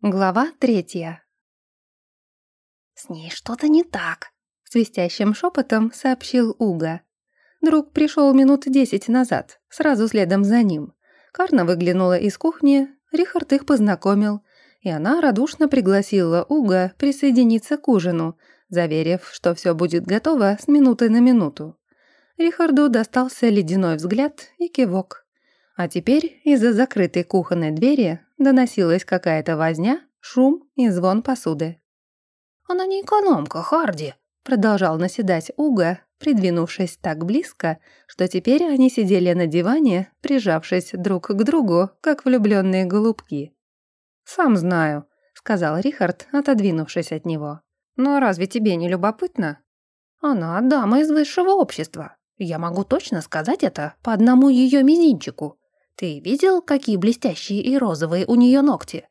Глава третья. «С ней что-то не так», — свистящим шепотом сообщил Уга. Друг пришел минут десять назад, сразу следом за ним. Карна выглянула из кухни, Рихард их познакомил, и она радушно пригласила Уга присоединиться к ужину, заверив, что все будет готово с минуты на минуту. Рихарду достался ледяной взгляд и кивок. А теперь из-за закрытой кухонной двери доносилась какая-то возня, шум и звон посуды. «Она не экономка, Харди», — продолжал наседать Уга, придвинувшись так близко, что теперь они сидели на диване, прижавшись друг к другу, как влюбленные голубки. «Сам знаю», — сказал Рихард, отодвинувшись от него. «Но разве тебе не любопытно?» «Она дама из высшего общества. Я могу точно сказать это по одному ее мизинчику. Ты видел, какие блестящие и розовые у нее ногти?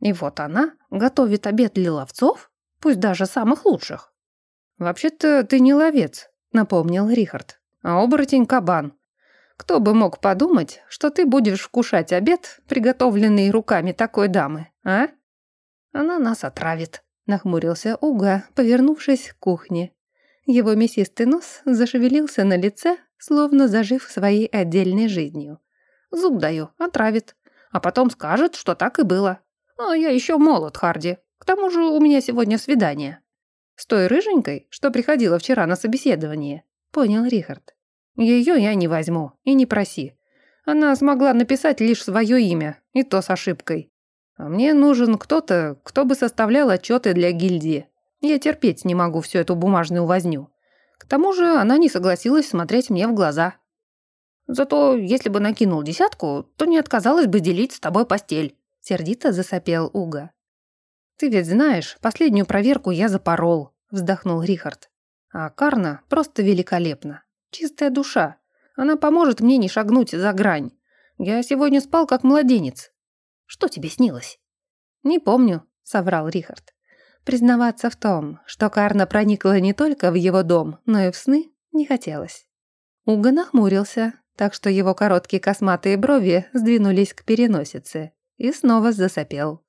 И вот она готовит обед для ловцов, пусть даже самых лучших. «Вообще-то ты не ловец», — напомнил Рихард, «а оборотень-кабан. Кто бы мог подумать, что ты будешь вкушать обед, приготовленный руками такой дамы, а?» «Она нас отравит», — нахмурился Уга, повернувшись к кухне. Его мясистый нос зашевелился на лице, словно зажив своей отдельной жизнью. Зуб даю, отравит. А потом скажет, что так и было. А я еще молод, Харди. К тому же у меня сегодня свидание. С той рыженькой, что приходила вчера на собеседование. Понял Рихард. Ее я не возьму. И не проси. Она смогла написать лишь свое имя, и то с ошибкой. А мне нужен кто-то, кто бы составлял отчеты для гильдии. Я терпеть не могу всю эту бумажную возню. К тому же она не согласилась смотреть мне в глаза. Зато если бы накинул десятку, то не отказалась бы делить с тобой постель», — сердито засопел Уга. «Ты ведь знаешь, последнюю проверку я запорол», — вздохнул Рихард. «А Карна просто великолепна. Чистая душа. Она поможет мне не шагнуть за грань. Я сегодня спал как младенец». «Что тебе снилось?» «Не помню», — соврал Рихард. Признаваться в том, что Карна проникла не только в его дом, но и в сны, не хотелось. Уга нахмурился, так что его короткие косматые брови сдвинулись к переносице и снова засопел.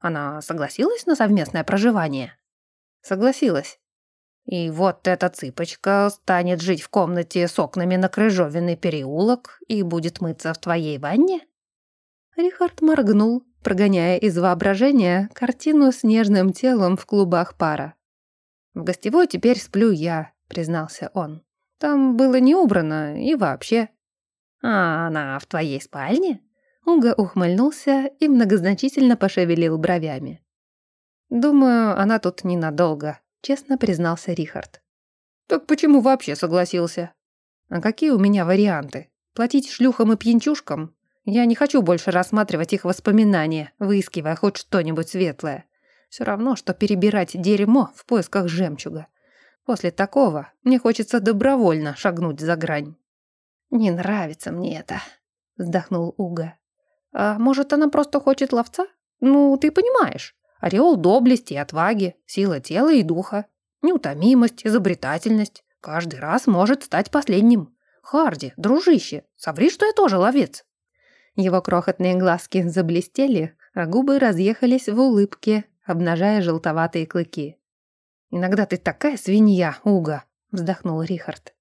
Она согласилась на совместное проживание? Согласилась. И вот эта цыпочка станет жить в комнате с окнами на крыжовенный переулок и будет мыться в твоей ванне? Рихард моргнул, прогоняя из воображения картину с нежным телом в клубах пара. «В гостевой теперь сплю я», — признался он. Там было не убрано и вообще. А она в твоей спальне? Уга ухмыльнулся и многозначительно пошевелил бровями. «Думаю, она тут ненадолго», — честно признался Рихард. «Так почему вообще согласился?» «А какие у меня варианты? Платить шлюхам и пьянчушкам? Я не хочу больше рассматривать их воспоминания, выискивая хоть что-нибудь светлое. Все равно, что перебирать дерьмо в поисках жемчуга. После такого мне хочется добровольно шагнуть за грань. «Не нравится мне это», — вздохнул Уга. «А может, она просто хочет ловца? Ну, ты понимаешь. Ореол доблести и отваги, сила тела и духа, неутомимость, изобретательность. Каждый раз может стать последним. Харди, дружище, соври, что я тоже ловец». Его крохотные глазки заблестели, а губы разъехались в улыбке, обнажая желтоватые клыки. «Иногда ты такая свинья, Уга», — вздохнул Рихард.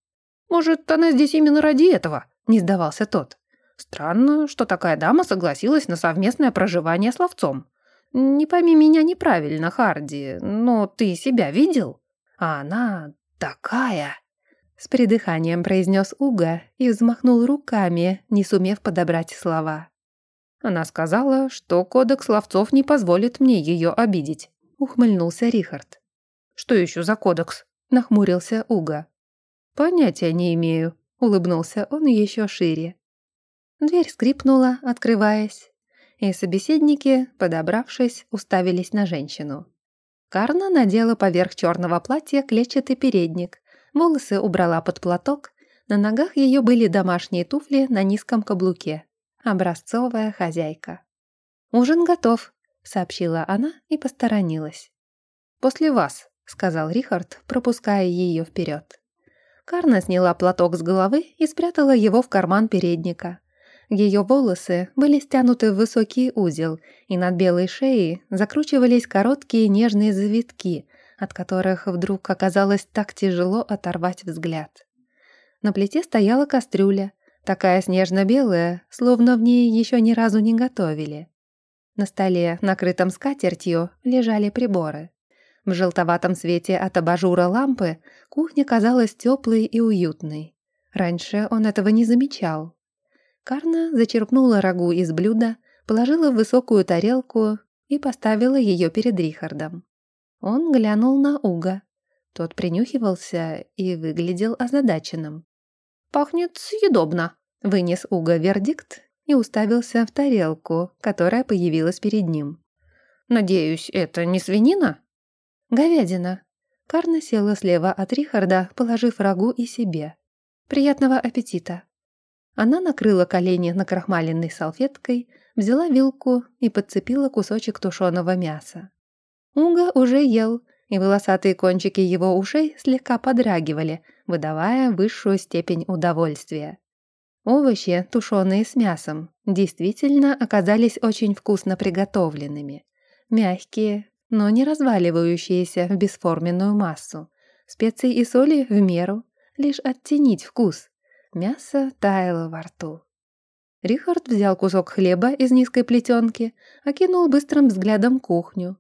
«Может, она здесь именно ради этого?» — не сдавался тот. «Странно, что такая дама согласилась на совместное проживание с ловцом. Не пойми меня неправильно, Харди, но ты себя видел? А она такая...» С придыханием произнес Уга и взмахнул руками, не сумев подобрать слова. Она сказала, что кодекс ловцов не позволит мне ее обидеть, ухмыльнулся Рихард. «Что еще за кодекс?» — нахмурился Уга. «Понятия не имею», — улыбнулся он еще шире. Дверь скрипнула, открываясь, и собеседники, подобравшись, уставились на женщину. Карна надела поверх черного платья клетчатый передник, волосы убрала под платок, на ногах ее были домашние туфли на низком каблуке. Образцовая хозяйка. «Ужин готов», — сообщила она и посторонилась. «После вас», сказал Рихард, пропуская ее вперед. Карна сняла платок с головы и спрятала его в карман передника. Ее волосы были стянуты в высокий узел, и над белой шеей закручивались короткие нежные завитки, от которых вдруг оказалось так тяжело оторвать взгляд. На плите стояла кастрюля, такая снежно-белая, словно в ней еще ни разу не готовили. На столе, накрытом скатертью, лежали приборы. В желтоватом свете от абажура лампы кухня казалась теплой и уютной. Раньше он этого не замечал. Карна зачерпнула рагу из блюда, положила в высокую тарелку и поставила ее перед Рихардом. Он глянул на Уга. Тот принюхивался и выглядел озадаченным. «Пахнет съедобно», — вынес Уга вердикт и уставился в тарелку, которая появилась перед ним. «Надеюсь, это не свинина?» «Говядина». Карна села слева от Рихарда, положив рагу и себе. «Приятного аппетита!» Она накрыла колени накрахмаленной салфеткой, взяла вилку и подцепила кусочек тушеного мяса. Уга уже ел, и волосатые кончики его ушей слегка подрагивали, выдавая высшую степень удовольствия. Овощи, тушеные с мясом, действительно оказались очень вкусно приготовленными. Мягкие, но не разваливающиеся в бесформенную массу. Специй и соли в меру, лишь оттенить вкус. Мясо таяло во рту. Рихард взял кусок хлеба из низкой плетенки, окинул быстрым взглядом кухню.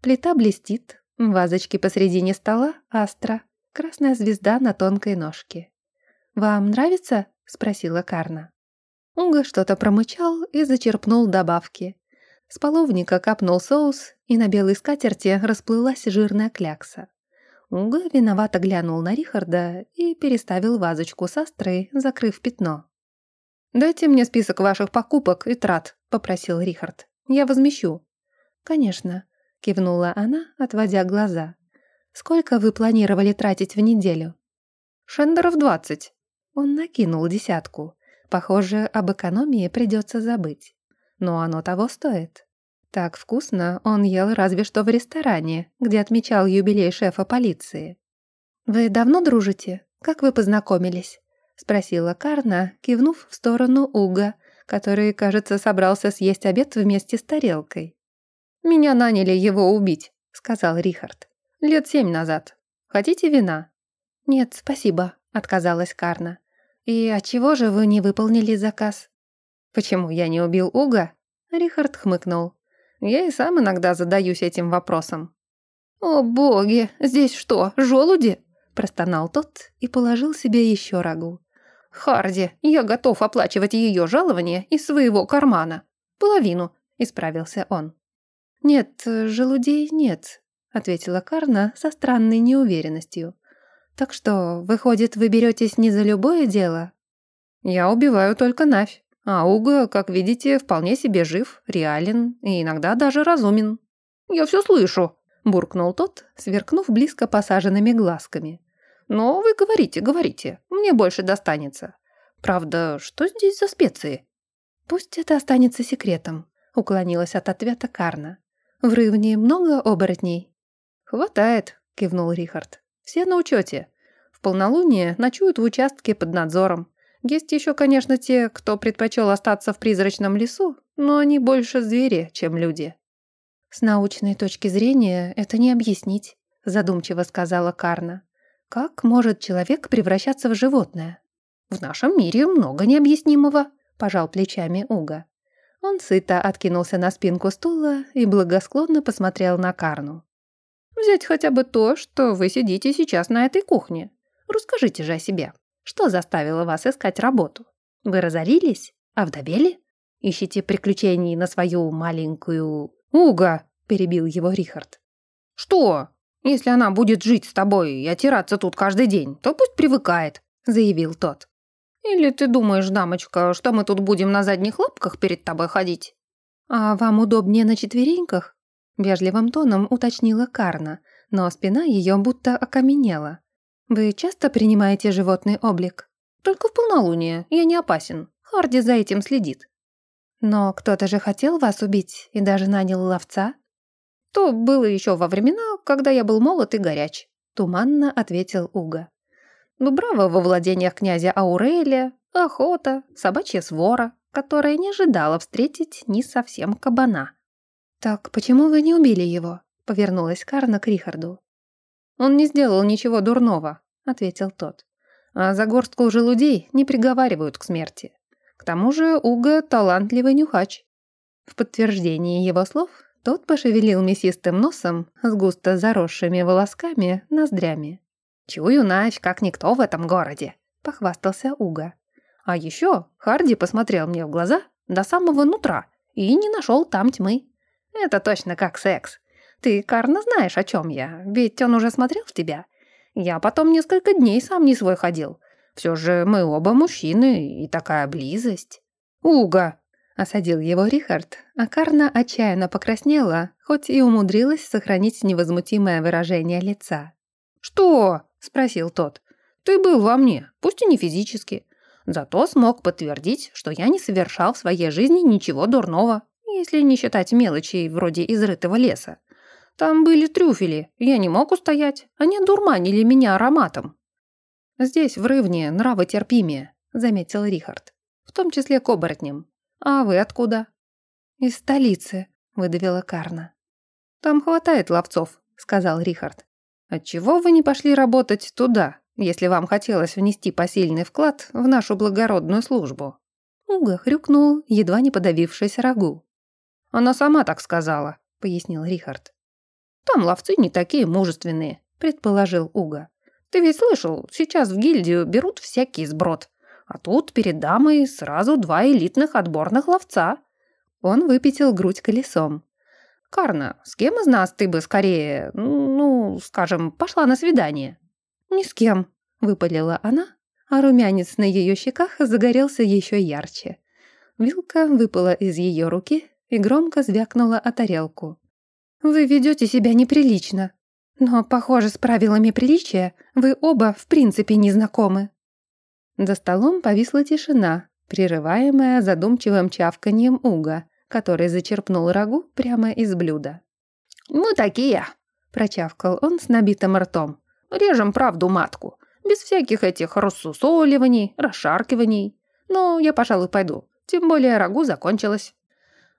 Плита блестит, вазочки посредине стола — астра, красная звезда на тонкой ножке. «Вам нравится?» — спросила Карна. Уга что-то промычал и зачерпнул добавки. С половника капнул соус, и на белой скатерти расплылась жирная клякса. Уга виновато глянул на Рихарда и переставил вазочку с астрой, закрыв пятно. «Дайте мне список ваших покупок и трат», — попросил Рихард. «Я возмещу». «Конечно», — кивнула она, отводя глаза. «Сколько вы планировали тратить в неделю?» «Шендеров двадцать». Он накинул десятку. Похоже, об экономии придется забыть. Но оно того стоит. Так вкусно он ел разве что в ресторане, где отмечал юбилей шефа полиции. «Вы давно дружите? Как вы познакомились?» — спросила Карна, кивнув в сторону Уга, который, кажется, собрался съесть обед вместе с тарелкой. «Меня наняли его убить», — сказал Рихард. «Лет семь назад. Хотите вина?» «Нет, спасибо», — отказалась Карна. «И отчего же вы не выполнили заказ?» «Почему я не убил Уга?» Рихард хмыкнул. «Я и сам иногда задаюсь этим вопросом». «О боги, здесь что, желуди?» Простонал тот и положил себе еще рагу. «Харди, я готов оплачивать ее жалование из своего кармана. Половину», — исправился он. «Нет, желудей нет», — ответила Карна со странной неуверенностью. «Так что, выходит, вы беретесь не за любое дело?» «Я убиваю только Навь, а Уга, как видите, вполне себе жив, реален и иногда даже разумен». «Я все слышу», — буркнул тот, сверкнув близко посаженными глазками. «Но вы говорите, говорите, мне больше достанется. Правда, что здесь за специи?» «Пусть это останется секретом», — уклонилась от ответа Карна. «В Рывне много оборотней?» «Хватает», — кивнул Рихард. Все на учете. В полнолуние ночуют в участке под надзором. Есть еще, конечно, те, кто предпочел остаться в призрачном лесу, но они больше звери, чем люди. «С научной точки зрения это не объяснить», — задумчиво сказала Карна. «Как может человек превращаться в животное?» «В нашем мире много необъяснимого», — пожал плечами Уга. Он сыто откинулся на спинку стула и благосклонно посмотрел на Карну. Взять хотя бы то, что вы сидите сейчас на этой кухне. Расскажите же о себе. Что заставило вас искать работу? Вы разорились? Овдовели? Ищите приключений на свою маленькую... «Уга!» – перебил его Рихард. «Что? Если она будет жить с тобой и отираться тут каждый день, то пусть привыкает», – заявил тот. «Или ты думаешь, дамочка, что мы тут будем на задних лапках перед тобой ходить?» «А вам удобнее на четвереньках?» Вежливым тоном уточнила Карна, но спина ее будто окаменела. «Вы часто принимаете животный облик?» «Только в полнолуние, я не опасен. Харди за этим следит». «Но кто-то же хотел вас убить и даже нанял ловца?» «То было еще во времена, когда я был молод и горяч», — туманно ответил Уга. «Дубрава во владениях князя Аурелия, охота, собачья свора, которая не ожидала встретить ни совсем кабана. «Так почему вы не убили его?» — повернулась Карна к Рихарду. «Он не сделал ничего дурного», — ответил тот. «А за горстку желудей не приговаривают к смерти. К тому же Уга — талантливый нюхач». В подтверждение его слов тот пошевелил мясистым носом с густо заросшими волосками ноздрями. «Чую нафь, как никто в этом городе», — похвастался Уга. «А еще Харди посмотрел мне в глаза до самого нутра и не нашел там тьмы. Это точно как секс. Ты, Карна, знаешь, о чем я, ведь он уже смотрел в тебя. Я потом несколько дней сам не свой ходил. Все же мы оба мужчины, и такая близость». «Уга!» — осадил его Рихард, а Карна отчаянно покраснела, хоть и умудрилась сохранить невозмутимое выражение лица. «Что?» — спросил тот. «Ты был во мне, пусть и не физически. Зато смог подтвердить, что я не совершал в своей жизни ничего дурного, если не считать мелочей вроде изрытого леса. Там были трюфели, я не мог устоять, они дурманили меня ароматом». «Здесь, в Рывне, нравы терпимее», — заметил Рихард. «В том числе к оборотням. А вы откуда?» «Из столицы», — выдавила Карна. «Там хватает ловцов», — сказал Рихард. Отчего вы не пошли работать туда, если вам хотелось внести посильный вклад в нашу благородную службу?» Уга хрюкнул, едва не подавившись рагу. «Она сама так сказала», — пояснил Рихард. «Там ловцы не такие мужественные», — предположил Уга. «Ты ведь слышал, сейчас в гильдию берут всякий сброд. А тут перед дамой сразу два элитных отборных ловца». Он выпятил грудь колесом. «Карна, с кем из нас ты бы скорее, ну, скажем, пошла на свидание?» «Ни с кем», — выпалила она, а румянец на ее щеках загорелся еще ярче. Вилка выпала из ее руки и громко звякнула о тарелку. «Вы ведете себя неприлично. Но, похоже, с правилами приличия вы оба в принципе не знакомы». За столом повисла тишина, прерываемая задумчивым чавканьем уга, который зачерпнул рагу прямо из блюда. «Мы такие!» – прочавкал он с набитым ртом. «Режем правду матку, без всяких этих рассусоливаний, расшаркиваний. Но я, пожалуй, пойду, тем более рагу закончилось».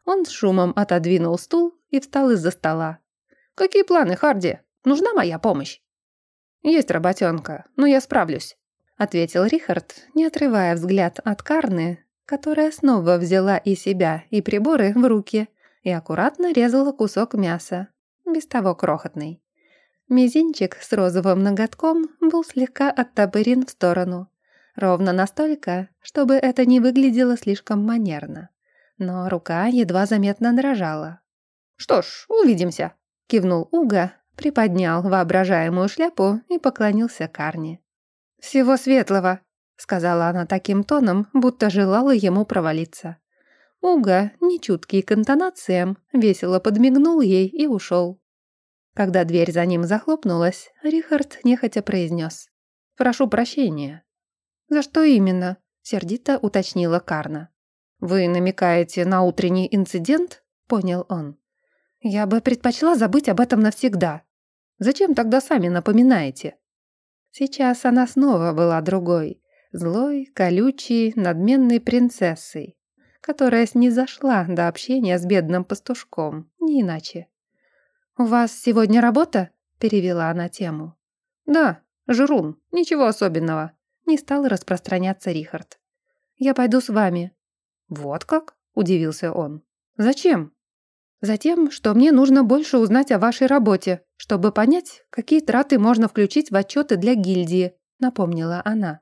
Он с шумом отодвинул стул и встал из-за стола. «Какие планы, Харди? Нужна моя помощь?» «Есть работенка, но я справлюсь», — ответил Рихард, не отрывая взгляд от Карны, которая снова взяла и себя, и приборы в руки и аккуратно резала кусок мяса, без того крохотный. Мизинчик с розовым ноготком был слегка оттопырен в сторону, ровно настолько, чтобы это не выглядело слишком манерно. Но рука едва заметно дрожала. «Что ж, увидимся», — кивнул Уга, приподнял воображаемую шляпу и поклонился Карне. «Всего светлого!» — сказала она таким тоном, будто желала ему провалиться. Уга, нечуткий к интонациям, весело подмигнул ей и ушел. Когда дверь за ним захлопнулась, Рихард нехотя произнес. «Прошу прощения». «За что именно?» — сердито уточнила Карна. «Вы намекаете на утренний инцидент?» — понял он. «Я бы предпочла забыть об этом навсегда. Зачем тогда сами напоминаете?» Сейчас она снова была другой, злой, колючей, надменной принцессой, которая снизошла до общения с бедным пастушком, не иначе. «У вас сегодня работа?» – перевела она тему. «Да, Жрун, ничего особенного», – не стал распространяться Рихард. «Я пойду с вами». «Вот как?» – удивился он. «Зачем?» «Затем, что мне нужно больше узнать о вашей работе, чтобы понять, какие траты можно включить в отчеты для гильдии», – напомнила она.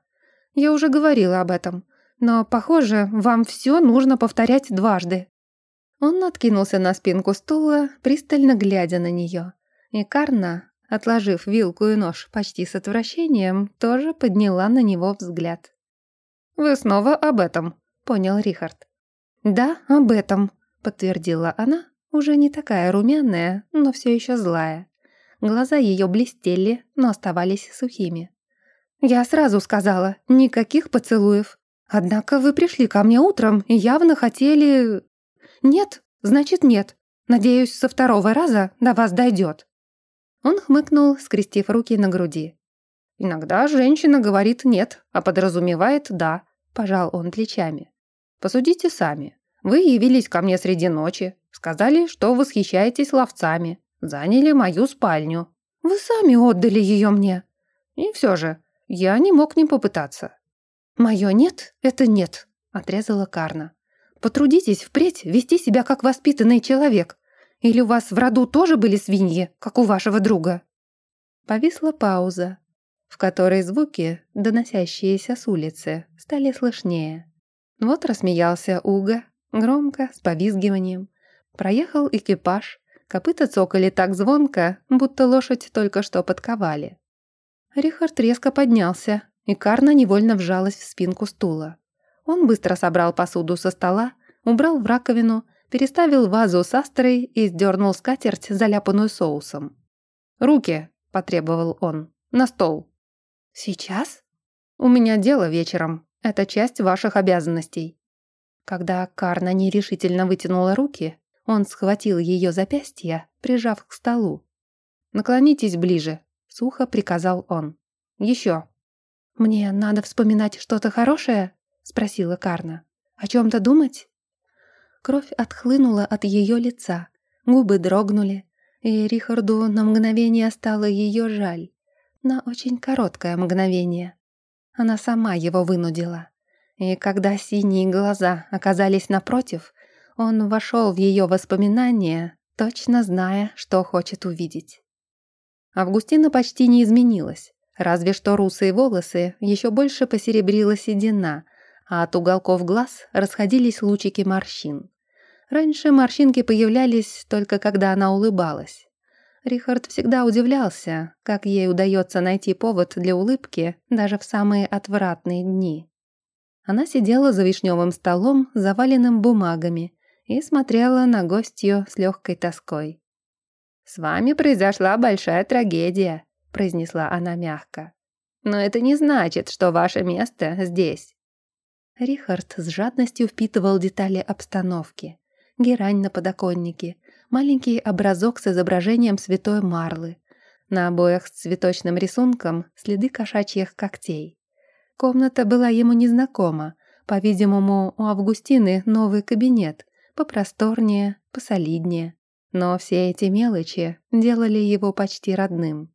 Я уже говорила об этом. Но, похоже, вам все нужно повторять дважды». Он откинулся на спинку стула, пристально глядя на нее. И Карна, отложив вилку и нож почти с отвращением, тоже подняла на него взгляд. «Вы снова об этом», — понял Рихард. «Да, об этом», — подтвердила она, уже не такая румяная, но все еще злая. Глаза ее блестели, но оставались сухими. «Я сразу сказала, никаких поцелуев. Однако вы пришли ко мне утром и явно хотели...» «Нет, значит нет. Надеюсь, со второго раза до вас дойдет». Он хмыкнул, скрестив руки на груди. «Иногда женщина говорит «нет», а подразумевает «да», — пожал он плечами. Посудите сами. Вы явились ко мне среди ночи, сказали, что восхищаетесь ловцами, заняли мою спальню. Вы сами отдали ее мне. И все же, я не мог не попытаться. «Мое нет — это нет», — отрезала Карна. «Потрудитесь впредь вести себя как воспитанный человек. Или у вас в роду тоже были свиньи, как у вашего друга?» Повисла пауза, в которой звуки, доносящиеся с улицы, стали слышнее. Вот рассмеялся Уга, громко, с повизгиванием. Проехал экипаж, копыта цокали так звонко, будто лошадь только что подковали. Рихард резко поднялся, и Карна невольно вжалась в спинку стула. Он быстро собрал посуду со стола, убрал в раковину, переставил вазу с астрой и сдернул скатерть, заляпанную соусом. «Руки!» – потребовал он. «На стол!» «Сейчас?» «У меня дело вечером. Это часть ваших обязанностей». Когда Карна нерешительно вытянула руки, он схватил ее запястье, прижав к столу. «Наклонитесь ближе», — сухо приказал он. «Еще». «Мне надо вспоминать что-то хорошее?» — спросила Карна. «О чем-то думать?» Кровь отхлынула от ее лица, губы дрогнули, и Рихарду на мгновение стало ее жаль. На очень короткое мгновение. Она сама его вынудила. И когда синие глаза оказались напротив, он вошел в ее воспоминания, точно зная, что хочет увидеть. Августина почти не изменилась. Разве что русые волосы еще больше посеребрила седина, а от уголков глаз расходились лучики морщин. Раньше морщинки появлялись только когда она улыбалась. Рихард всегда удивлялся, как ей удается найти повод для улыбки даже в самые отвратные дни. Она сидела за вишневым столом, заваленным бумагами, и смотрела на гостью с легкой тоской. «С вами произошла большая трагедия», произнесла она мягко. «Но это не значит, что ваше место здесь». Рихард с жадностью впитывал детали обстановки. Герань на подоконнике, маленький образок с изображением святой Марлы. На обоях с цветочным рисунком следы кошачьих когтей. Комната была ему незнакома. По-видимому, у Августины новый кабинет, попросторнее, посолиднее. Но все эти мелочи делали его почти родным.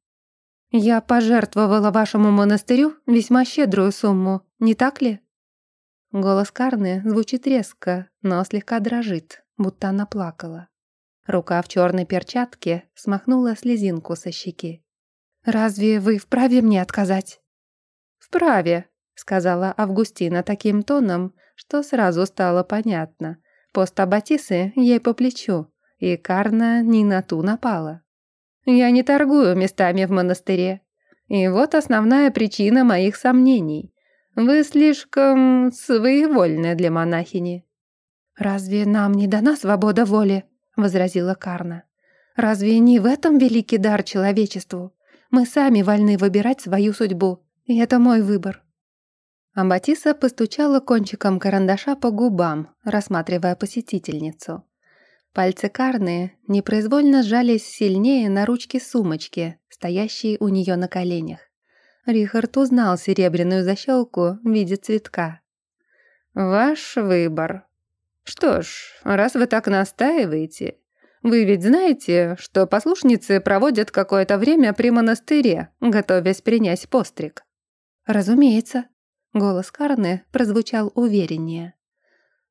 «Я пожертвовала вашему монастырю весьма щедрую сумму, не так ли?» Голос Карны звучит резко, но слегка дрожит, будто она плакала. Рука в черной перчатке смахнула слезинку со щеки. «Разве вы вправе мне отказать?» «Вправе», — сказала Августина таким тоном, что сразу стало понятно. Пост Аббатисы ей по плечу, и Карна не на ту напала. Я не торгую местами в монастыре. И вот основная причина моих сомнений. Вы слишком своевольны для монахини». «Разве нам не дана свобода воли?» — возразила Карна. «Разве не в этом великий дар человечеству? Мы сами вольны выбирать свою судьбу, и это мой выбор». Амбатиса постучала кончиком карандаша по губам, рассматривая посетительницу. Пальцы Карны непроизвольно сжались сильнее на ручке сумочки, стоящей у нее на коленях. Рихард узнал серебряную защелку в виде цветка. «Ваш выбор. Что ж, раз вы так настаиваете, вы ведь знаете, что послушницы проводят какое-то время при монастыре, готовясь принять постриг?» «Разумеется», — голос Карны прозвучал увереннее.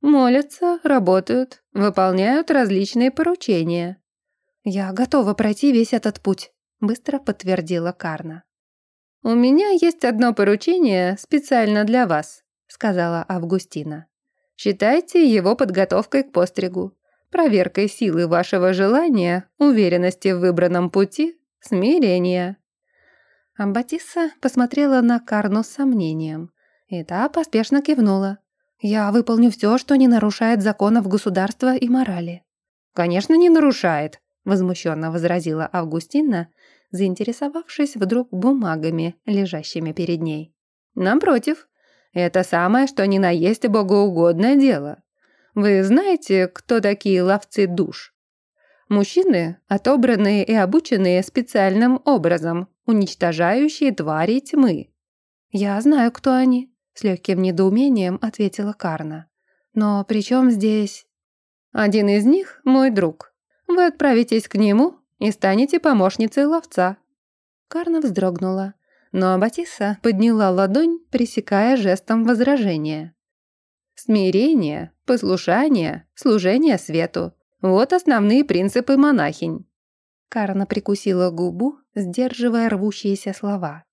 Молятся, работают, выполняют различные поручения. «Я готова пройти весь этот путь», — быстро подтвердила Карна. «У меня есть одно поручение специально для вас», — сказала Августина. «Считайте его подготовкой к постригу, проверкой силы вашего желания, уверенности в выбранном пути, смирения». Амбатисса посмотрела на Карну с сомнением, и та поспешно кивнула. Я выполню все, что не нарушает законов государства и морали». «Конечно, не нарушает», — возмущенно возразила Августина, заинтересовавшись вдруг бумагами, лежащими перед ней. «Напротив, это самое, что ни на есть богоугодное дело. Вы знаете, кто такие ловцы душ? Мужчины, отобранные и обученные специальным образом, уничтожающие твари тьмы. Я знаю, кто они. С легким недоумением ответила Карна. Но при чем здесь? Один из них – мой друг. Вы отправитесь к нему и станете помощницей ловца». Карна вздрогнула, но Батиса подняла ладонь, пресекая жестом возражения. Смирение, послушание, служение свету – вот основные принципы монахинь. Карна прикусила губу, сдерживая рвущиеся слова.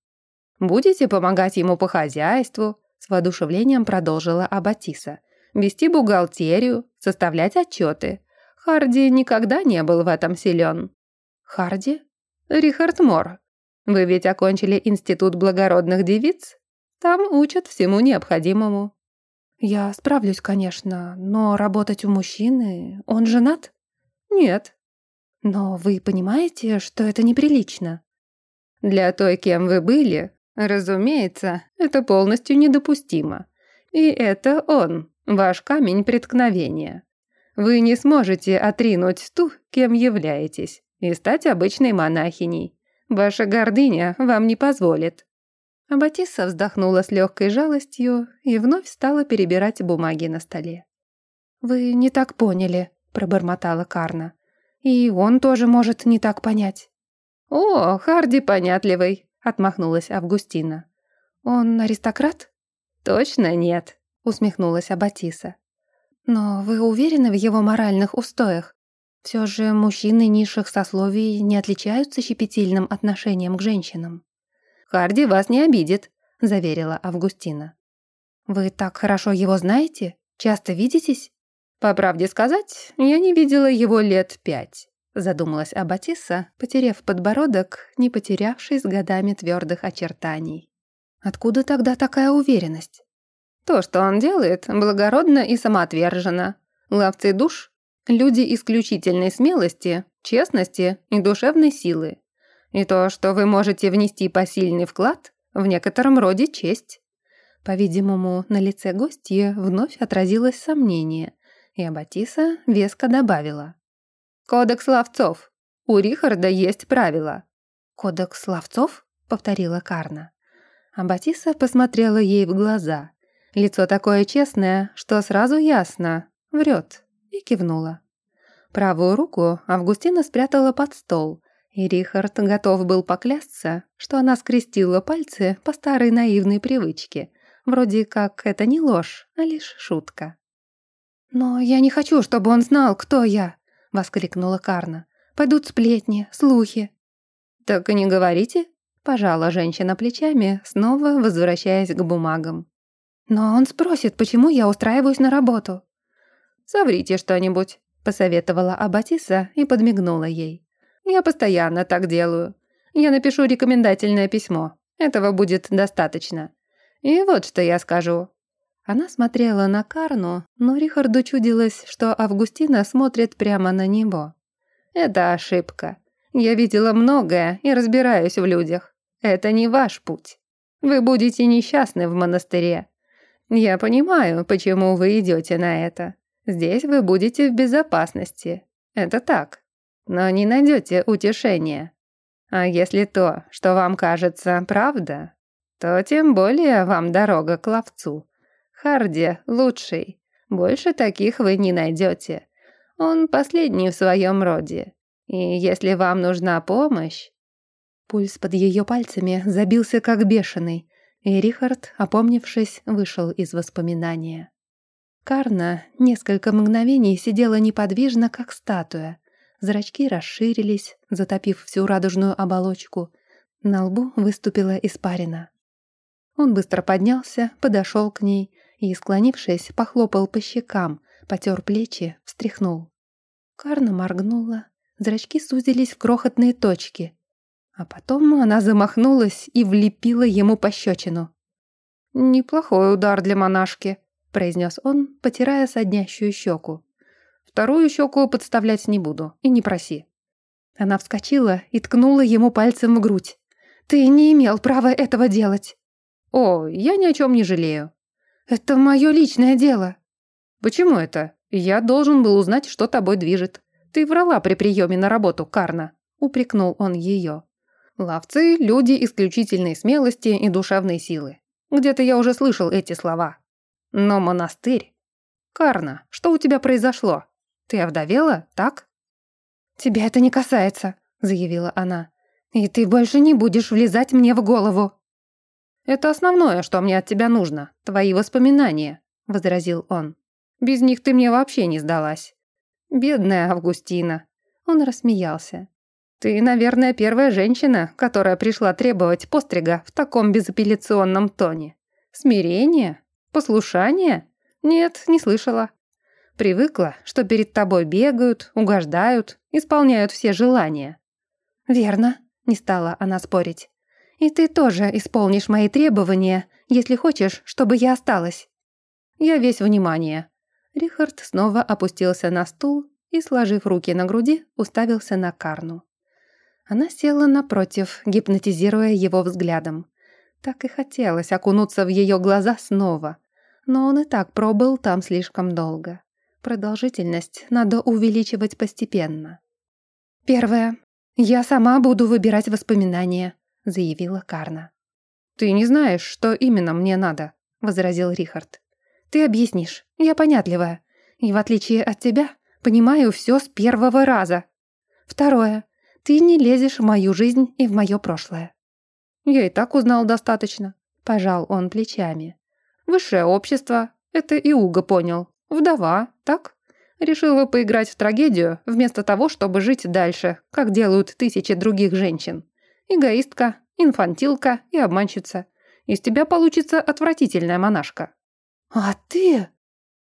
«Будете помогать ему по хозяйству?» С воодушевлением продолжила Аббатиса. «Вести бухгалтерию, составлять отчеты. Харди никогда не был в этом силен». «Харди?» «Рихард Мор. Вы ведь окончили Институт благородных девиц? Там учат всему необходимому. «Я справлюсь, конечно, но работать у мужчины... Он женат?» «Нет». «Но вы понимаете, что это неприлично?» «Для той, кем вы были, разумеется, это полностью недопустимо. И это он, ваш камень преткновения. Вы не сможете отринуть ту, кем являетесь, и стать обычной монахиней. Ваша гордыня вам не позволит. Аббатисса вздохнула с легкой жалостью и вновь стала перебирать бумаги на столе. «Вы не так поняли», — пробормотала Карна. «И он тоже может не так понять». «О, Харди понятливый», — отмахнулась Августина. «Он аристократ?» «Точно нет», — усмехнулась Аббатиса. «Но вы уверены в его моральных устоях? Все же мужчины низших сословий не отличаются щепетильным отношением к женщинам». Харди вас не обидит», — заверила Августина. «Вы так хорошо его знаете? Часто видитесь?» «По правде сказать, я не видела его лет пять», — задумалась Аббатисса, потеряв подбородок, не потерявший с годами твердых очертаний. «Откуда тогда такая уверенность?» «То, что он делает, благородно и самоотверженно. Ловцы душ — люди исключительной смелости, честности и душевной силы. И то, что вы можете внести посильный вклад, в некотором роде честь». По-видимому, на лице гостья вновь отразилось сомнение, и Аббатиса веско добавила. «Кодекс ловцов. У Рихарда есть правила». «Кодекс ловцов?» — повторила Карна. Аббатиса посмотрела ей в глаза. Лицо такое честное, что сразу ясно. Врет. И кивнула. Правую руку Августина спрятала под стол, и Рихард готов был поклясться, что она скрестила пальцы по старой наивной привычке. Вроде как это не ложь, а лишь шутка. «Но я не хочу, чтобы он знал, кто я!» — воскликнула Карна. «Пойдут сплетни, слухи». «Так и не говорите?» — пожала женщина плечами, снова возвращаясь к бумагам. «Но он спросит, почему я устраиваюсь на работу». «Соврите что-нибудь», — посоветовала Аббатиса и подмигнула ей. Я постоянно так делаю. Я напишу рекомендательное письмо. Этого будет достаточно. И вот что я скажу». Она смотрела на Карну, но Рихарду чудилось, что Августина смотрит прямо на него. «Это ошибка. Я видела многое и разбираюсь в людях. Это не ваш путь. Вы будете несчастны в монастыре. Я понимаю, почему вы идете на это. Здесь вы будете в безопасности. Это так но не найдете утешения. А если то, что вам кажется, правда, то тем более вам дорога к ловцу. Харди лучший, больше таких вы не найдете. Он последний в своем роде. И если вам нужна помощь... Пульс под ее пальцами забился как бешеный, и Рихард, опомнившись, вышел из воспоминания. Карна несколько мгновений сидела неподвижно, как статуя, Зрачки расширились, затопив всю радужную оболочку. На лбу выступила испарина. Он быстро поднялся, подошел к ней и, склонившись, похлопал по щекам, потер плечи, встряхнул. Карна моргнула, зрачки сузились в крохотные точки. А потом она замахнулась и влепила ему пощечину. «Неплохой удар для монашки», — произнес он, потирая соднящую щеку. Вторую щеку подставлять не буду, и не проси». Она вскочила и ткнула ему пальцем в грудь. «Ты не имел права этого делать». «О, я ни о чем не жалею». «Это мое личное дело». «Почему это? Я должен был узнать, что тобой движет. Ты врала при приеме на работу, Карна», — упрекнул он ее. «Ловцы — люди исключительной смелости и душевной силы. Где-то я уже слышал эти слова. Но монастырь «Карна, что у тебя произошло? Ты овдовела, так?» «Тебя это не касается», — заявила она. «И ты больше не будешь влезать мне в голову». «Это основное, что мне от тебя нужно, твои воспоминания», — возразил он. «Без них ты мне вообще не сдалась». «Бедная Августина». Он рассмеялся. «Ты, наверное, первая женщина, которая пришла требовать пострига в таком безапелляционном тоне. Смирение? Послушание? Нет, не слышала. Привыкла, что перед тобой бегают, угождают, исполняют все желания». «Верно», — не стала она спорить. И ты тоже исполнишь мои требования, если хочешь, чтобы я осталась». «Я весь внимание». Рихард снова опустился на стул и, сложив руки на груди, уставился на Карну. Она села напротив, гипнотизируя его взглядом. Так и хотелось окунуться в ее глаза снова, но он и так пробыл там слишком долго. Продолжительность надо увеличивать постепенно. «Первое. Я сама буду выбирать воспоминания заявила Карна. «Ты не знаешь, что именно мне надо», — возразил Рихард. «Ты объяснишь, я понятливая, и в отличие от тебя, понимаю все с первого раза. Второе, ты не лезешь в мою жизнь и в мое прошлое». «Я и так узнал достаточно», — пожал он плечами. «Высшее общество, это и Уга понял. Вдова, так? Решила поиграть в трагедию, вместо того, чтобы жить дальше, как делают тысячи других женщин. Эгоистка, инфантилка и обманщица. Из тебя получится отвратительная монашка». «А ты...»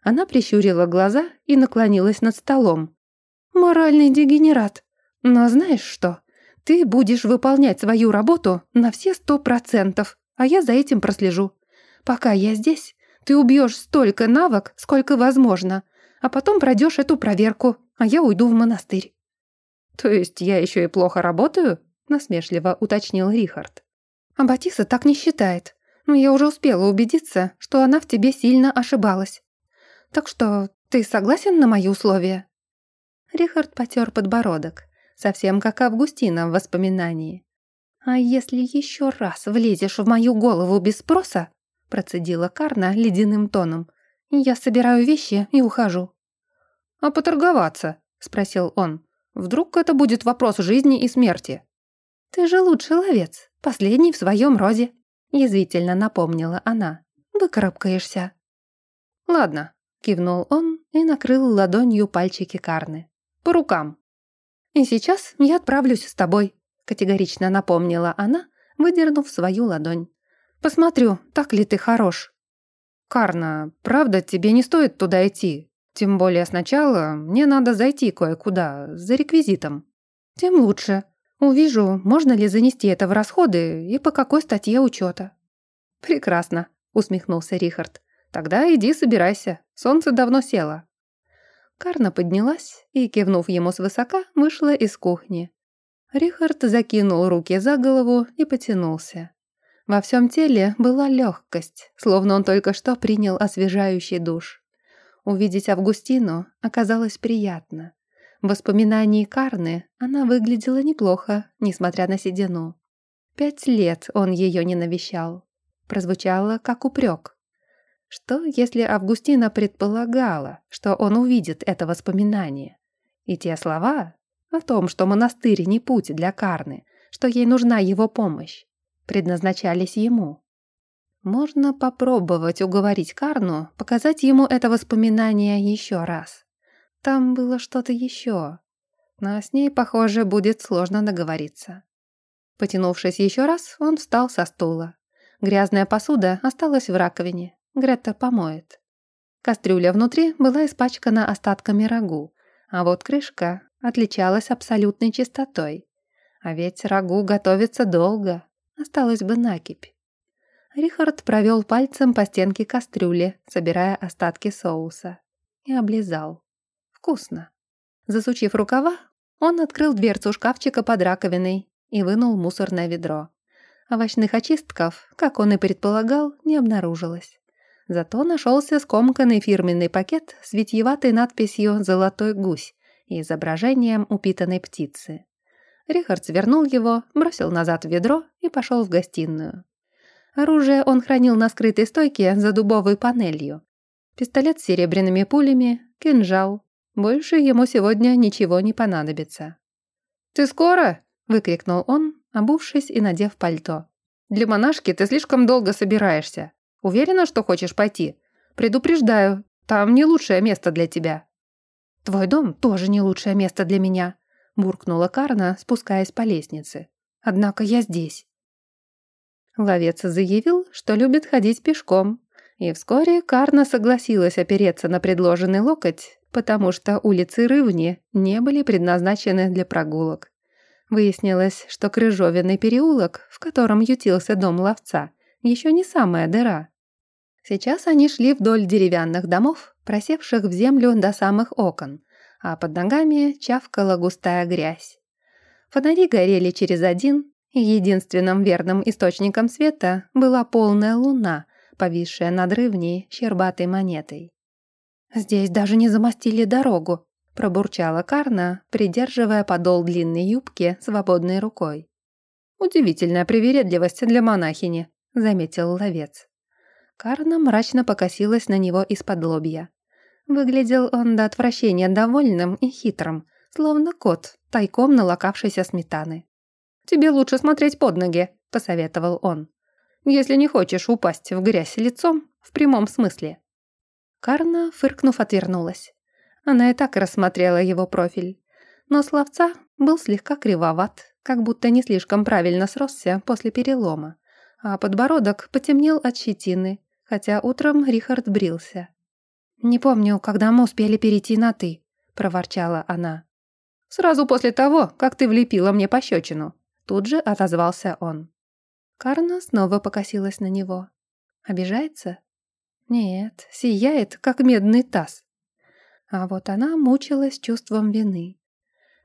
Она прищурила глаза и наклонилась над столом. «Моральный дегенерат. Но знаешь что? Ты будешь выполнять свою работу на все сто процентов, а я за этим прослежу. Пока я здесь, ты убьешь столько навык, сколько возможно, а потом пройдешь эту проверку, а я уйду в монастырь». «То есть я еще и плохо работаю?» насмешливо уточнил Рихард. А Батиса так не считает. Но я уже успела убедиться, что она в тебе сильно ошибалась. Так что ты согласен на мои условия?» Рихард потер подбородок, совсем как Августина в воспоминании. «А если еще раз влезешь в мою голову без спроса?» Процедила Карна ледяным тоном. «Я собираю вещи и ухожу». «А поторговаться?» — спросил он. «Вдруг это будет вопрос жизни и смерти?» «Ты же лучший ловец, последний в своем роде», — язвительно напомнила она. «Выкарабкаешься». «Ладно», — кивнул он и накрыл ладонью пальчики Карны. «По рукам». «И сейчас я отправлюсь с тобой», — категорично напомнила она, выдернув свою ладонь. «Посмотрю, так ли ты хорош». «Карна, правда, тебе не стоит туда идти. Тем более сначала мне надо зайти кое-куда, за реквизитом». «Тем лучше», Увижу, можно ли занести это в расходы и по какой статье учета. Прекрасно, усмехнулся Рихард. Тогда иди собирайся, солнце давно село. Карна поднялась и, кивнув ему свысока, вышла из кухни. Рихард закинул руки за голову и потянулся. Во всем теле была легкость, словно он только что принял освежающий душ. Увидеть Августину оказалось приятно. В воспоминании Карны она выглядела неплохо, несмотря на седину. Пять лет он ее не навещал. Прозвучало как упрек. Что, если Августина предполагала, что он увидит это воспоминание? И те слова о том, что монастырь не путь для Карны, что ей нужна его помощь, предназначались ему. Можно попробовать уговорить Карну показать ему это воспоминание еще раз. Там было что-то еще. Но с ней, похоже, будет сложно договориться. Потянувшись еще раз, он встал со стула. Грязная посуда осталась в раковине. Гретта помоет. Кастрюля внутри была испачкана остатками рагу, а вот крышка отличалась абсолютной чистотой. А ведь рагу готовится долго, осталось бы накипь. Рихард провел пальцем по стенке кастрюли, собирая остатки соуса, и облизал. Вкусно. Засучив рукава, он открыл дверцу шкафчика под раковиной и вынул мусорное ведро. Овощных очистков, как он и предполагал, не обнаружилось. Зато нашелся скомканный фирменный пакет с витьеватой надписью «Золотой гусь» и изображением упитанной птицы. Рихард свернул его, бросил назад в ведро и пошел в гостиную. Оружие он хранил на скрытой стойке за дубовой панелью. Пистолет с серебряными пулями, кинжал. Больше ему сегодня ничего не понадобится. «Ты скоро?» — выкрикнул он, обувшись и надев пальто. «Для монашки ты слишком долго собираешься. Уверена, что хочешь пойти? Предупреждаю, там не лучшее место для тебя». «Твой дом тоже не лучшее место для меня», — буркнула Карна, спускаясь по лестнице. «Однако я здесь». Ловец заявил, что любит ходить пешком, и вскоре Карна согласилась опереться на предложенный локоть, потому что улицы Рывни не были предназначены для прогулок. Выяснилось, что крыжовенный переулок, в котором ютился дом ловца, еще не самая дыра. Сейчас они шли вдоль деревянных домов, просевших в землю до самых окон, а под ногами чавкала густая грязь. Фонари горели через один, и единственным верным источником света была полная луна, повисшая над рывней щербатой монетой. «Здесь даже не замостили дорогу», — пробурчала Карна, придерживая подол длинной юбки свободной рукой. «Удивительная привередливость для монахини», — заметил ловец. Карна мрачно покосилась на него из-под лобья. Выглядел он до отвращения довольным и хитрым, словно кот, тайком налокавшийся сметаны. «Тебе лучше смотреть под ноги», — посоветовал он. «Если не хочешь упасть в грязь лицом, в прямом смысле». Карна, фыркнув, отвернулась. Она и так рассмотрела его профиль. Но словца был слегка кривоват, как будто не слишком правильно сросся после перелома, а подбородок потемнел от щетины, хотя утром Рихард брился. «Не помню, когда мы успели перейти на «ты», — проворчала она. «Сразу после того, как ты влепила мне пощечину», — тут же отозвался он. Карна снова покосилась на него. «Обижается?» «Нет, сияет, как медный таз». А вот она мучилась чувством вины.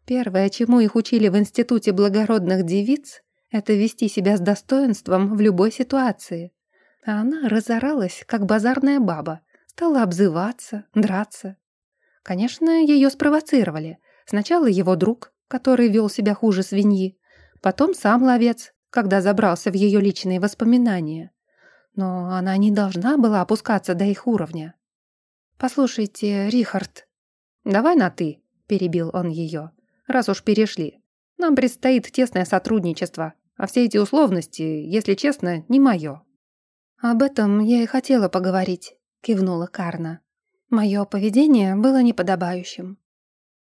Первое, чему их учили в Институте благородных девиц, это вести себя с достоинством в любой ситуации. А она разоралась, как базарная баба, стала обзываться, драться. Конечно, ее спровоцировали. Сначала его друг, который вел себя хуже свиньи, потом сам ловец, когда забрался в ее личные воспоминания. Но она не должна была опускаться до их уровня. «Послушайте, Рихард...» «Давай на «ты», — перебил он ее. «Раз уж перешли. Нам предстоит тесное сотрудничество, а все эти условности, если честно, не мое». «Об этом я и хотела поговорить», — кивнула Карна. «Мое поведение было неподобающим».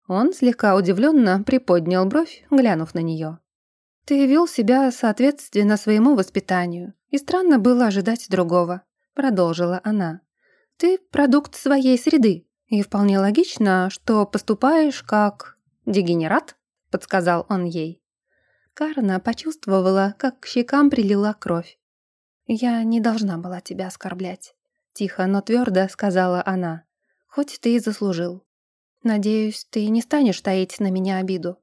Он слегка удивленно приподнял бровь, глянув на нее. «Ты вел себя соответственно своему воспитанию, и странно было ожидать другого», — продолжила она. «Ты продукт своей среды, и вполне логично, что поступаешь как дегенерат», — подсказал он ей. Карна почувствовала, как к щекам прилила кровь. «Я не должна была тебя оскорблять», — тихо, но твердо сказала она. «Хоть ты и заслужил. Надеюсь, ты не станешь таить на меня обиду.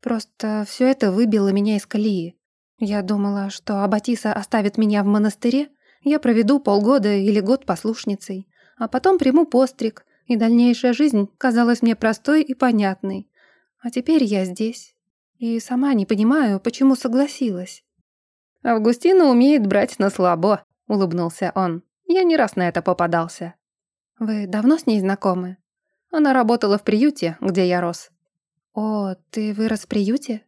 Просто все это выбило меня из колеи. Я думала, что Аббатиса оставит меня в монастыре, я проведу полгода или год послушницей, а потом приму постриг, и дальнейшая жизнь казалась мне простой и понятной. А теперь я здесь. И сама не понимаю, почему согласилась. «Августина умеет брать на слабо», — улыбнулся он. «Я не раз на это попадался». «Вы давно с ней знакомы?» Она работала в приюте, где я рос. «О, ты вырос в приюте?»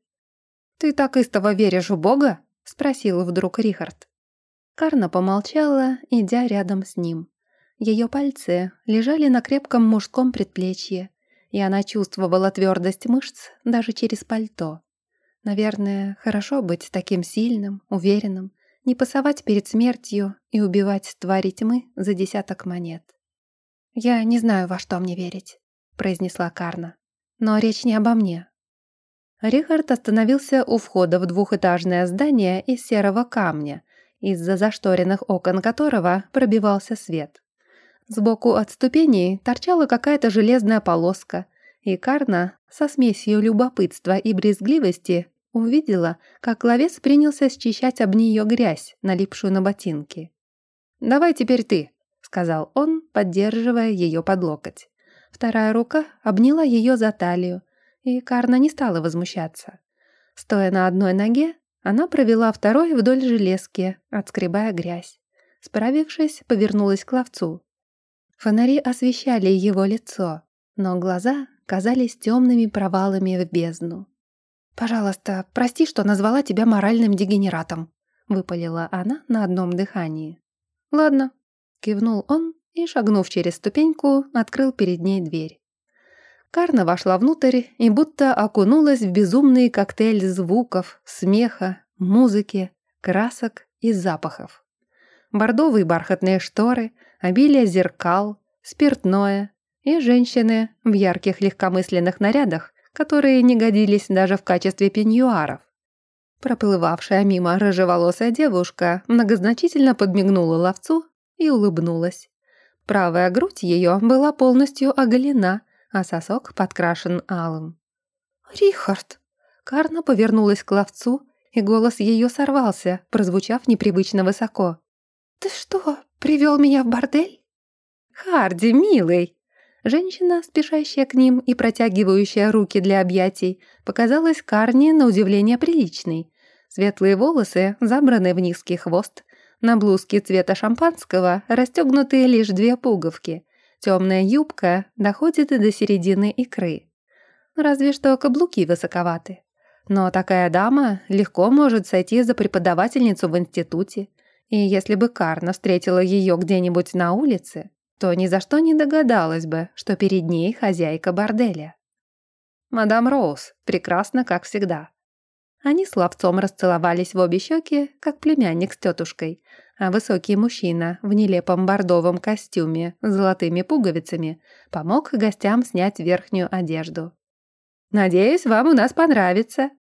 «Ты так истово веришь в Бога?» — спросил вдруг Рихард. Карна помолчала, идя рядом с ним. Ее пальцы лежали на крепком мужском предплечье, и она чувствовала твердость мышц даже через пальто. Наверное, хорошо быть таким сильным, уверенным, не пасовать перед смертью и убивать твари тьмы за десяток монет. «Я не знаю, во что мне верить», — произнесла Карна. «Но речь не обо мне». Рихард остановился у входа в двухэтажное здание из серого камня, из-за зашторенных окон которого пробивался свет. Сбоку от ступеней торчала какая-то железная полоска, и Карна со смесью любопытства и брезгливости Увидела, как ловец принялся счищать об нее грязь, налипшую на ботинки. «Давай теперь ты», — сказал он, поддерживая ее под локоть. Вторая рука обняла ее за талию, и Карна не стала возмущаться. Стоя на одной ноге, она провела второй вдоль железки, отскребая грязь. Справившись, повернулась к ловцу. Фонари освещали его лицо, но глаза казались темными провалами в бездну. «Пожалуйста, прости, что назвала тебя моральным дегенератом», — выпалила она на одном дыхании. «Ладно», — кивнул он и, шагнув через ступеньку, открыл перед ней дверь. Карна вошла внутрь и будто окунулась в безумный коктейль звуков, смеха, музыки, красок и запахов. Бордовые бархатные шторы, обилие зеркал, спиртное и женщины в ярких легкомысленных нарядах, которые не годились даже в качестве пеньюаров. Проплывавшая мимо рыжеволосая девушка многозначительно подмигнула ловцу и улыбнулась. Правая грудь ее была полностью оголена, а сосок подкрашен алым. «Рихард!» Карна повернулась к ловцу, и голос ее сорвался, прозвучав непривычно высоко. «Ты что, привел меня в бордель?» «Харди, милый!» Женщина, спешащая к ним и протягивающая руки для объятий, показалась Карне на удивление приличной. Светлые волосы, забраны в низкий хвост, на блузке цвета шампанского расстегнутые лишь две пуговки. Темная юбка доходит до середины икры. Разве что каблуки высоковаты. Но такая дама легко может сойти за преподавательницу в институте. И если бы Карна встретила ее где-нибудь на улице, то ни за что не догадалась бы, что перед ней хозяйка борделя. Мадам Роуз, прекрасно, как всегда. Они с ловцом расцеловались в обе щеки, как племянник с тетушкой, а высокий мужчина в нелепом бордовом костюме с золотыми пуговицами помог гостям снять верхнюю одежду. «Надеюсь, вам у нас понравится.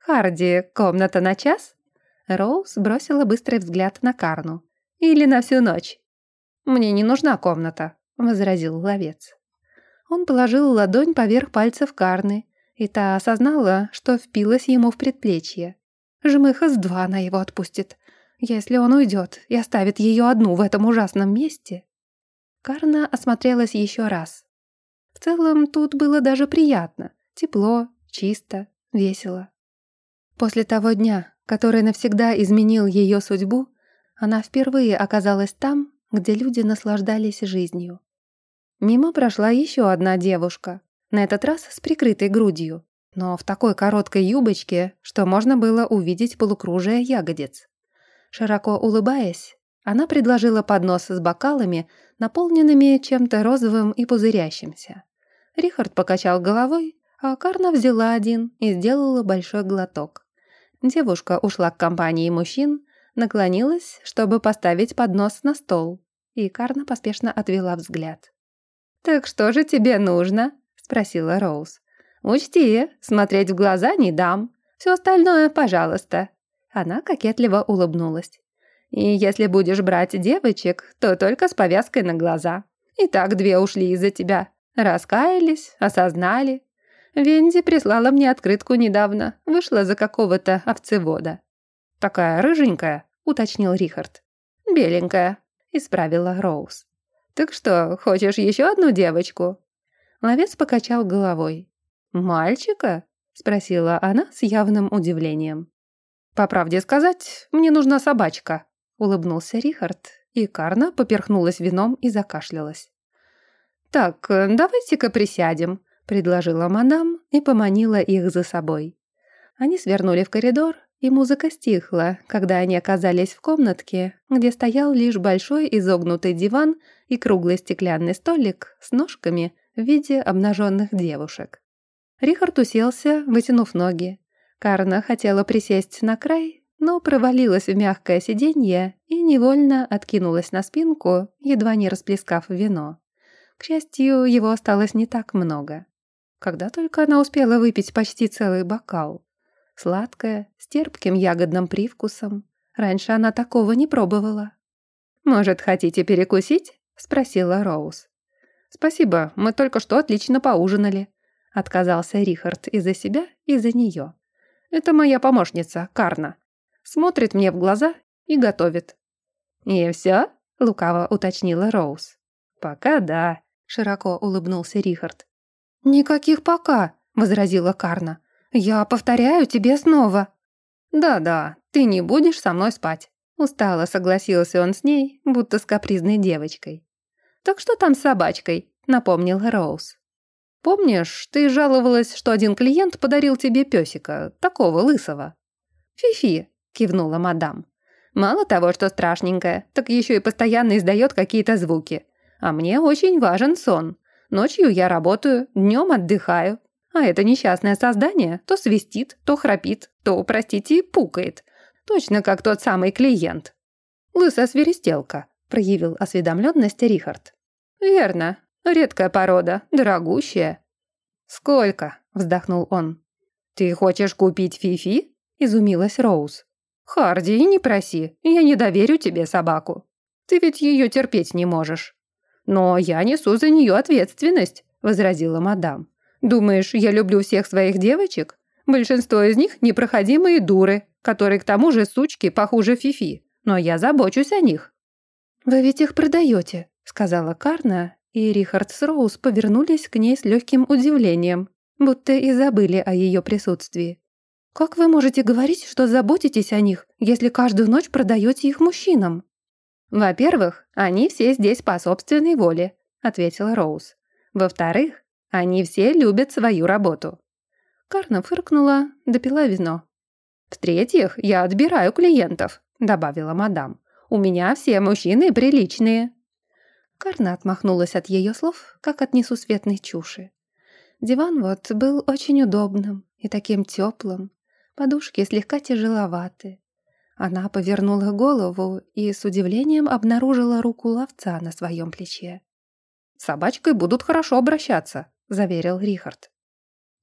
Харди, комната на час?» Роуз бросила быстрый взгляд на Карну. «Или на всю ночь?» «Мне не нужна комната», — возразил ловец. Он положил ладонь поверх пальцев Карны, и та осознала, что впилась ему в предплечье. Жмыха с два она его отпустит. Если он уйдет и оставит ее одну в этом ужасном месте. Карна осмотрелась еще раз. В целом тут было даже приятно. Тепло, чисто, весело. После того дня, который навсегда изменил ее судьбу, она впервые оказалась там, где люди наслаждались жизнью. Мимо прошла еще одна девушка, на этот раз с прикрытой грудью, но в такой короткой юбочке, что можно было увидеть полукружие ягодиц. Широко улыбаясь, она предложила поднос с бокалами, наполненными чем-то розовым и пузырящимся. Рихард покачал головой, а Карна взяла один и сделала большой глоток. Девушка ушла к компании мужчин, наклонилась, чтобы поставить поднос на стол, и Карна поспешно отвела взгляд. «Так что же тебе нужно?» спросила Роуз. «Учти, смотреть в глаза не дам. Все остальное, пожалуйста». Она кокетливо улыбнулась. «И если будешь брать девочек, то только с повязкой на глаза. И так две ушли из-за тебя. Раскаялись, осознали. Венди прислала мне открытку недавно. Вышла за какого-то овцевода». «Такая рыженькая», — уточнил Рихард. «Беленькая», — исправила Роуз. «Так что, хочешь еще одну девочку?» Ловец покачал головой. «Мальчика?» — спросила она с явным удивлением. «По правде сказать, мне нужна собачка», — улыбнулся Рихард, и Карна поперхнулась вином и закашлялась. «Так, давайте-ка присядем», — предложила мадам и поманила их за собой. Они свернули в коридор, и музыка стихла, когда они оказались в комнатке, где стоял лишь большой изогнутый диван и круглый стеклянный столик с ножками — в виде обнаженных девушек. Рихард уселся, вытянув ноги. Карна хотела присесть на край, но провалилась в мягкое сиденье и невольно откинулась на спинку, едва не расплескав вино. К счастью, его осталось не так много. Когда только она успела выпить почти целый бокал. Сладкое, с терпким ягодным привкусом. Раньше она такого не пробовала. «Может, хотите перекусить?» — спросила Роуз. «Спасибо, мы только что отлично поужинали», — отказался Рихард и за себя, и за нее. «Это моя помощница, Карна. Смотрит мне в глаза и готовит». «И все?» — лукаво уточнила Роуз. «Пока да», — широко улыбнулся Рихард. «Никаких пока», — возразила Карна. «Я повторяю тебе снова». «Да-да, ты не будешь со мной спать», — устало согласился он с ней, будто с капризной девочкой. Так что там с собачкой?» — напомнил Роуз. «Помнишь, ты жаловалась, что один клиент подарил тебе песика, такого лысого?» «Фифи», — кивнула мадам. «Мало того, что страшненькая, так еще и постоянно издает какие-то звуки. А мне очень важен сон. Ночью я работаю, днем отдыхаю. А это несчастное создание то свистит, то храпит, то, простите, пукает. Точно как тот самый клиент. Лысая свиристелка, проявил осведомленность Рихард. Верно. Редкая порода, дорогущая. Сколько? вздохнул он. Ты хочешь купить Фифи? изумилась Роуз. Харди, не проси, я не доверю тебе собаку. Ты ведь ее терпеть не можешь. Но я несу за нее ответственность, возразила мадам. Думаешь, я люблю всех своих девочек? Большинство из них непроходимые дуры, которые к тому же сучки похуже Фифи. Но я забочусь о них». «Вы ведь их продаете», — сказала Карна, и Рихард с Роуз повернулись к ней с легким удивлением, будто и забыли о ее присутствии. «Как вы можете говорить, что заботитесь о них, если каждую ночь продаете их мужчинам?» «Во-первых, они все здесь по собственной воле», — ответила Роуз. «Во-вторых, они все любят свою работу». Карна фыркнула, допила вино. «В-третьих, я отбираю клиентов», — добавила мадам. «У меня все мужчины приличные». Карна отмахнулась от ее слов, как от несусветной чуши. Диван вот был очень удобным и таким теплым, подушки слегка тяжеловаты. Она повернула голову и с удивлением обнаружила руку ловца на своем плече. «С собачкой будут хорошо обращаться», — заверил Рихард.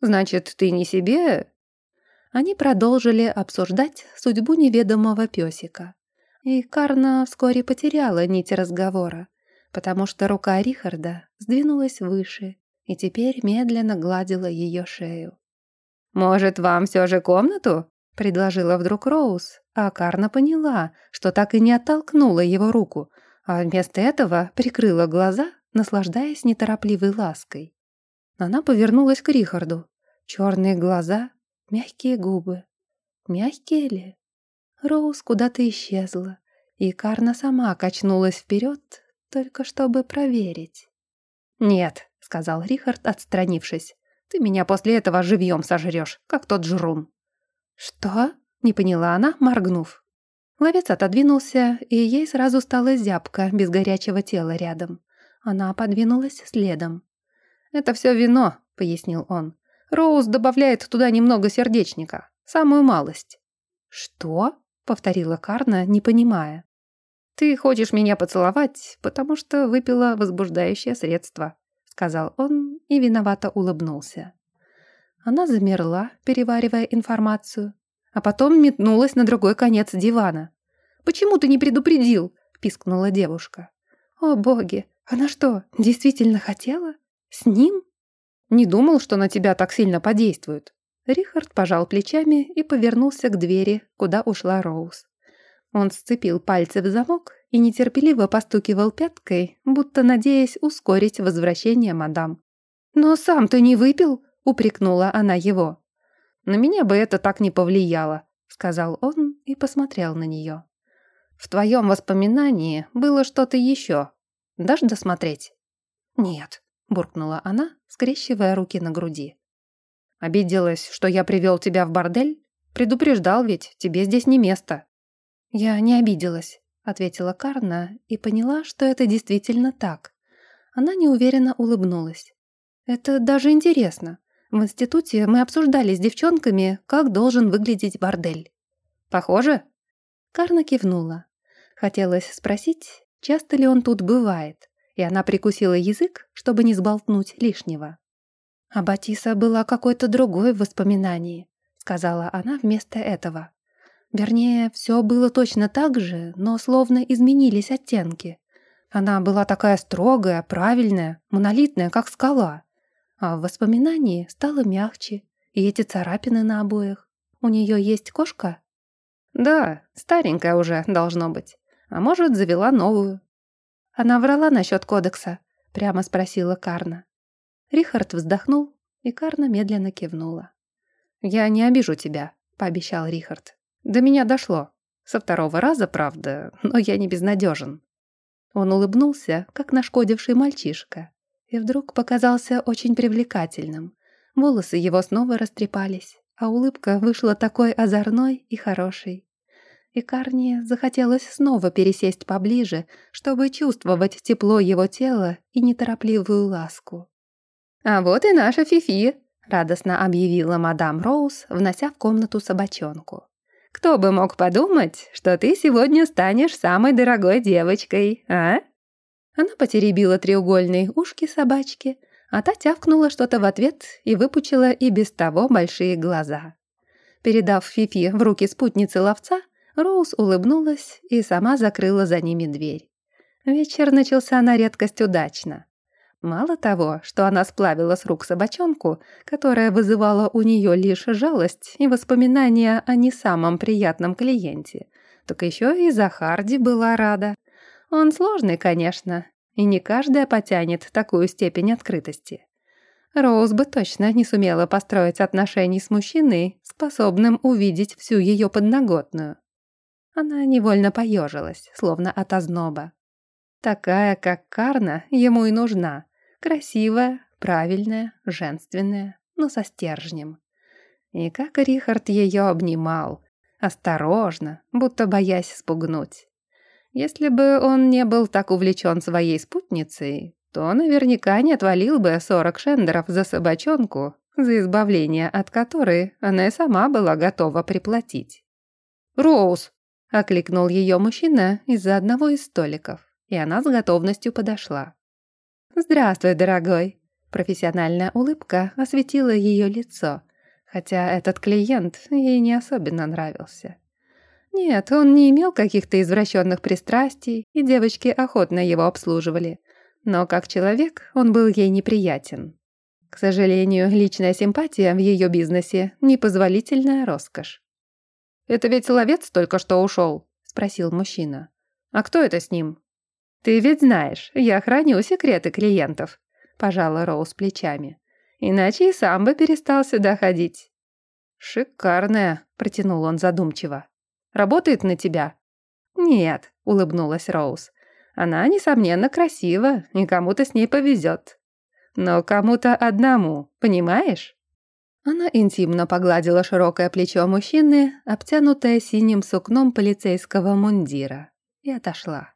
«Значит, ты не себе?» Они продолжили обсуждать судьбу неведомого песика. И Карна вскоре потеряла нить разговора, потому что рука Рихарда сдвинулась выше и теперь медленно гладила ее шею. «Может, вам все же комнату?» — предложила вдруг Роуз, а Карна поняла, что так и не оттолкнула его руку, а вместо этого прикрыла глаза, наслаждаясь неторопливой лаской. Она повернулась к Рихарду. Черные глаза, мягкие губы. Мягкие ли? Роуз куда-то исчезла, и Карна сама качнулась вперед, только чтобы проверить. «Нет», — сказал Рихард, отстранившись, — «ты меня после этого живьем сожрешь, как тот жрун». «Что?» — не поняла она, моргнув. Ловец отодвинулся, и ей сразу стала зябка без горячего тела рядом. Она подвинулась следом. «Это все вино», — пояснил он. «Роуз добавляет туда немного сердечника. Самую малость». «Что?» — повторила Карна, не понимая. «Ты хочешь меня поцеловать, потому что выпила возбуждающее средство», — сказал он и виновато улыбнулся. Она замерла, переваривая информацию, а потом метнулась на другой конец дивана. «Почему ты не предупредил?» — пискнула девушка. «О боги, она что, действительно хотела?» «С ним?» «Не думал, что на тебя так сильно подействует». Рихард пожал плечами и повернулся к двери, куда ушла Роуз. Он сцепил пальцы в замок и нетерпеливо постукивал пяткой, будто надеясь ускорить возвращение мадам. «Но сам ты не выпил?» — упрекнула она его. «На меня бы это так не повлияло», — сказал он и посмотрел на нее. «В твоем воспоминании было что-то еще. Дашь досмотреть?» «Нет», буркнула она, скрещивая руки на груди. «Обиделась, что я привел тебя в бордель? Предупреждал ведь, тебе здесь не место». «Я не обиделась», — ответила Карна и поняла, что это действительно так. Она неуверенно улыбнулась. «Это даже интересно. В институте мы обсуждали с девчонками, как должен выглядеть бордель». «Похоже?» Карна кивнула. Хотелось спросить, часто ли он тут бывает и она прикусила язык, чтобы не сболтнуть лишнего. «А Батиса была какой-то другой в воспоминании», — сказала она вместо этого. Вернее, все было точно так же, но словно изменились оттенки. Она была такая строгая, правильная, монолитная, как скала. А в воспоминании стало мягче, и эти царапины на обоях. У нее есть кошка? Да, старенькая уже, должно быть. А может, завела новую. Она врала насчет кодекса?» — прямо спросила Карна. Рихард вздохнул, и Карна медленно кивнула. «Я не обижу тебя», — пообещал Рихард. «До меня дошло. Со второго раза, правда, но я не безнадежен». Он улыбнулся, как нашкодивший мальчишка, и вдруг показался очень привлекательным. Волосы его снова растрепались, а улыбка вышла такой озорной и хорошей. И Карне захотелось снова пересесть поближе, чтобы чувствовать тепло его тела и неторопливую ласку. «А вот и наша Фифи!» — радостно объявила мадам Роуз, внося в комнату собачонку. «Кто бы мог подумать, что ты сегодня станешь самой дорогой девочкой, а?» Она потеребила треугольные ушки собачки, а та тявкнула что-то в ответ и выпучила и без того большие глаза. Передав Фифи в руки спутницы ловца, Роуз улыбнулась и сама закрыла за ними дверь. Вечер начался на редкость удачно. Мало того, что она сплавила с рук собачонку, которая вызывала у нее лишь жалость и воспоминания о не самом приятном клиенте, так еще и Захарди была рада. Он сложный, конечно, и не каждая потянет такую степень открытости. Роуз бы точно не сумела построить отношения с мужчиной, способным увидеть всю ее подноготную. Она невольно поежилась, словно от озноба. Такая, как Карна, ему и нужна. Красивая, правильная, женственная, но со стержнем. И как Рихард ее обнимал. Осторожно, будто боясь спугнуть. Если бы он не был так увлечен своей спутницей, то наверняка не отвалил бы сорок шендеров за собачонку, за избавление от которой она и сама была готова приплатить. «Роуз!» — окликнул ее мужчина из-за одного из столиков, и она с готовностью подошла. «Здравствуй, дорогой!» Профессиональная улыбка осветила ее лицо, хотя этот клиент ей не особенно нравился. Нет, он не имел каких-то извращенных пристрастий, и девочки охотно его обслуживали. Но как человек он был ей неприятен. К сожалению, личная симпатия в ее бизнесе – непозволительная роскошь. «Это ведь ловец только что ушел?» – спросил мужчина. «А кто это с ним?» «Ты ведь знаешь, я храню секреты клиентов», – пожала Роуз плечами. «Иначе и сам бы перестал сюда ходить». «Шикарная», – протянул он задумчиво. «Работает на тебя?» «Нет», – улыбнулась Роуз. «Она, несомненно, красива, и кому-то с ней повезет. Но кому-то одному, понимаешь?» Она интимно погладила широкое плечо мужчины, обтянутое синим сукном полицейского мундира, и отошла.